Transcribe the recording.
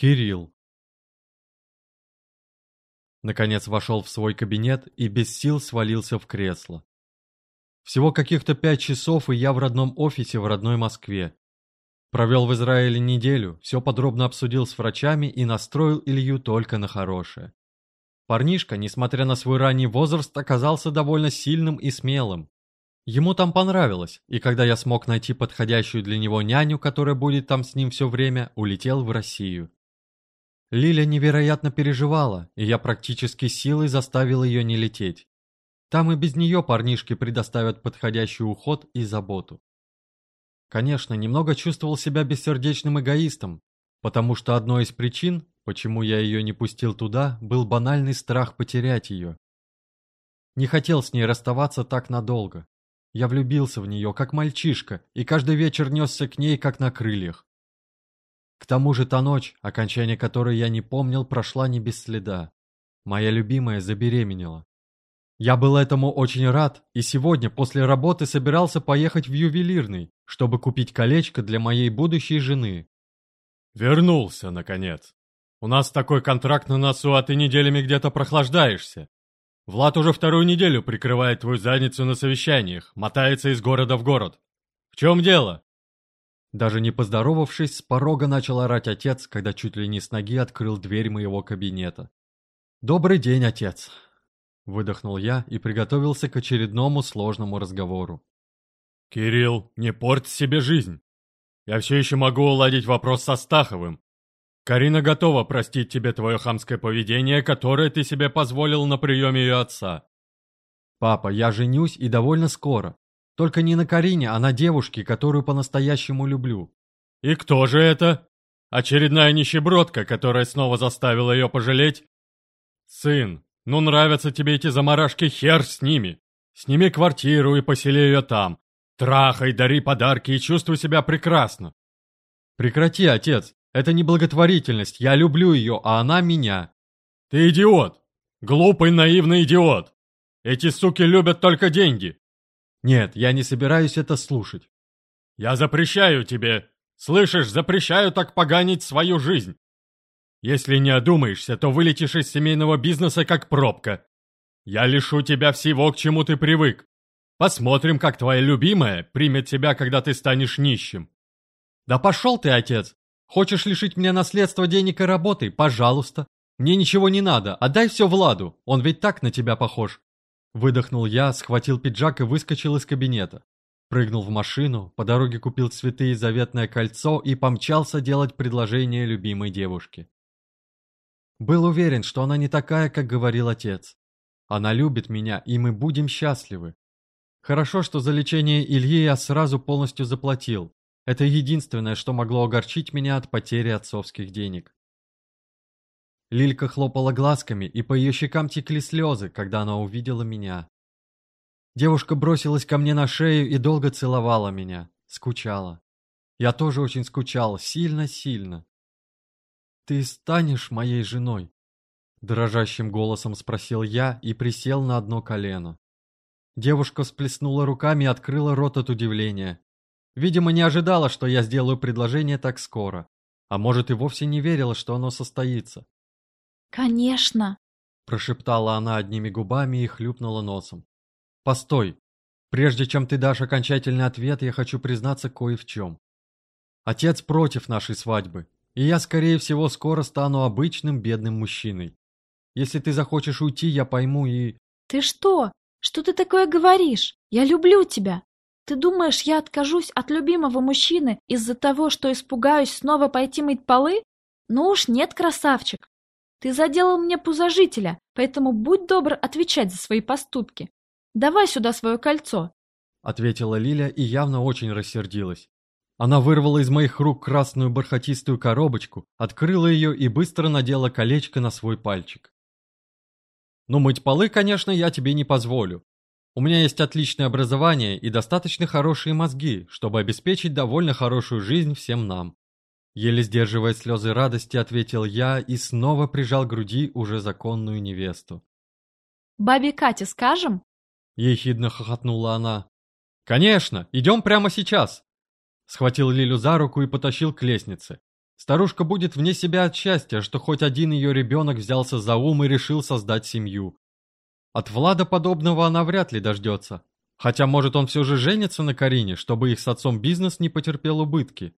Кирилл. Наконец вошел в свой кабинет и без сил свалился в кресло. Всего каких-то пять часов, и я в родном офисе в родной Москве. Провел в Израиле неделю, все подробно обсудил с врачами и настроил Илью только на хорошее. Парнишка, несмотря на свой ранний возраст, оказался довольно сильным и смелым. Ему там понравилось, и когда я смог найти подходящую для него няню, которая будет там с ним все время, улетел в Россию. Лиля невероятно переживала, и я практически силой заставил ее не лететь. Там и без нее парнишки предоставят подходящий уход и заботу. Конечно, немного чувствовал себя бессердечным эгоистом, потому что одной из причин, почему я ее не пустил туда, был банальный страх потерять ее. Не хотел с ней расставаться так надолго. Я влюбился в нее, как мальчишка, и каждый вечер несся к ней, как на крыльях. К тому же та ночь, окончание которой я не помнил, прошла не без следа. Моя любимая забеременела. Я был этому очень рад, и сегодня после работы собирался поехать в ювелирный, чтобы купить колечко для моей будущей жены. Вернулся, наконец. У нас такой контракт на носу, а ты неделями где-то прохлаждаешься. Влад уже вторую неделю прикрывает твою задницу на совещаниях, мотается из города в город. В чем дело? Даже не поздоровавшись, с порога начал орать отец, когда чуть ли не с ноги открыл дверь моего кабинета. «Добрый день, отец!» Выдохнул я и приготовился к очередному сложному разговору. «Кирилл, не порть себе жизнь! Я все еще могу уладить вопрос со Стаховым. Карина готова простить тебе твое хамское поведение, которое ты себе позволил на приеме ее отца». «Папа, я женюсь и довольно скоро. Только не на Карине, а на девушке, которую по-настоящему люблю. И кто же это? Очередная нищебродка, которая снова заставила ее пожалеть? Сын, ну нравятся тебе эти заморашки, хер с ними. Сними квартиру и посели ее там. Трахай, дари подарки и чувствуй себя прекрасно. Прекрати, отец. Это не благотворительность. Я люблю ее, а она меня. Ты идиот. Глупый, наивный идиот. Эти суки любят только деньги. Нет, я не собираюсь это слушать. Я запрещаю тебе. Слышишь, запрещаю так поганить свою жизнь. Если не одумаешься, то вылетишь из семейного бизнеса как пробка. Я лишу тебя всего, к чему ты привык. Посмотрим, как твоя любимая примет тебя, когда ты станешь нищим. Да пошел ты, отец. Хочешь лишить меня наследства денег и работы? Пожалуйста. Мне ничего не надо, отдай все Владу, он ведь так на тебя похож. Выдохнул я, схватил пиджак и выскочил из кабинета. Прыгнул в машину, по дороге купил цветы и заветное кольцо и помчался делать предложение любимой девушке. Был уверен, что она не такая, как говорил отец. Она любит меня, и мы будем счастливы. Хорошо, что за лечение Ильи я сразу полностью заплатил. Это единственное, что могло огорчить меня от потери отцовских денег. Лилька хлопала глазками, и по ее щекам текли слезы, когда она увидела меня. Девушка бросилась ко мне на шею и долго целовала меня, скучала. Я тоже очень скучал, сильно-сильно. «Ты станешь моей женой?» Дрожащим голосом спросил я и присел на одно колено. Девушка всплеснула руками и открыла рот от удивления. Видимо, не ожидала, что я сделаю предложение так скоро. А может, и вовсе не верила, что оно состоится. «Конечно!» – прошептала она одними губами и хлюпнула носом. «Постой! Прежде чем ты дашь окончательный ответ, я хочу признаться кое в чем. Отец против нашей свадьбы, и я, скорее всего, скоро стану обычным бедным мужчиной. Если ты захочешь уйти, я пойму и...» «Ты что? Что ты такое говоришь? Я люблю тебя!» Ты думаешь, я откажусь от любимого мужчины из-за того, что испугаюсь снова пойти мыть полы? Ну уж нет, красавчик. Ты заделал мне пузожителя, поэтому будь добр отвечать за свои поступки. Давай сюда свое кольцо. Ответила Лиля и явно очень рассердилась. Она вырвала из моих рук красную бархатистую коробочку, открыла ее и быстро надела колечко на свой пальчик. «Ну, мыть полы, конечно, я тебе не позволю. У меня есть отличное образование и достаточно хорошие мозги, чтобы обеспечить довольно хорошую жизнь всем нам. Еле сдерживая слезы радости, ответил я и снова прижал к груди уже законную невесту. «Бабе Кате скажем?» Ехидно хохотнула она. «Конечно, идем прямо сейчас!» Схватил Лилю за руку и потащил к лестнице. Старушка будет вне себя от счастья, что хоть один ее ребенок взялся за ум и решил создать семью. От Влада подобного она вряд ли дождется. Хотя, может, он все же женится на Карине, чтобы их с отцом бизнес не потерпел убытки.